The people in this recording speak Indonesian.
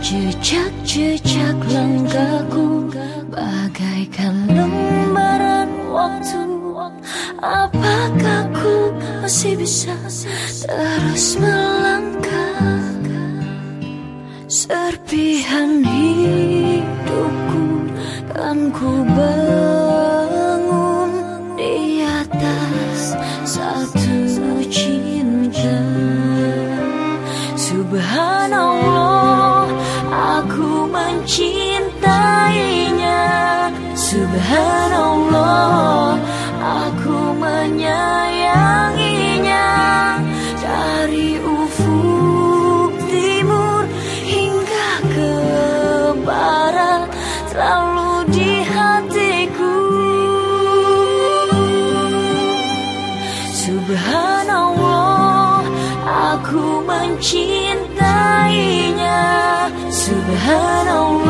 Jejak-jejak langkahku bagaikan lembaran waktu. Apakah ku masih bisa terus melangkah? Serpihan hidupku kan ku bangun di atas satu cinta. Subhan Subhanallah aku menyayanginya. Dari ufuk timur hingga ke barat selalu di hatiku. Subhanallah aku mencintainya. Subhanallah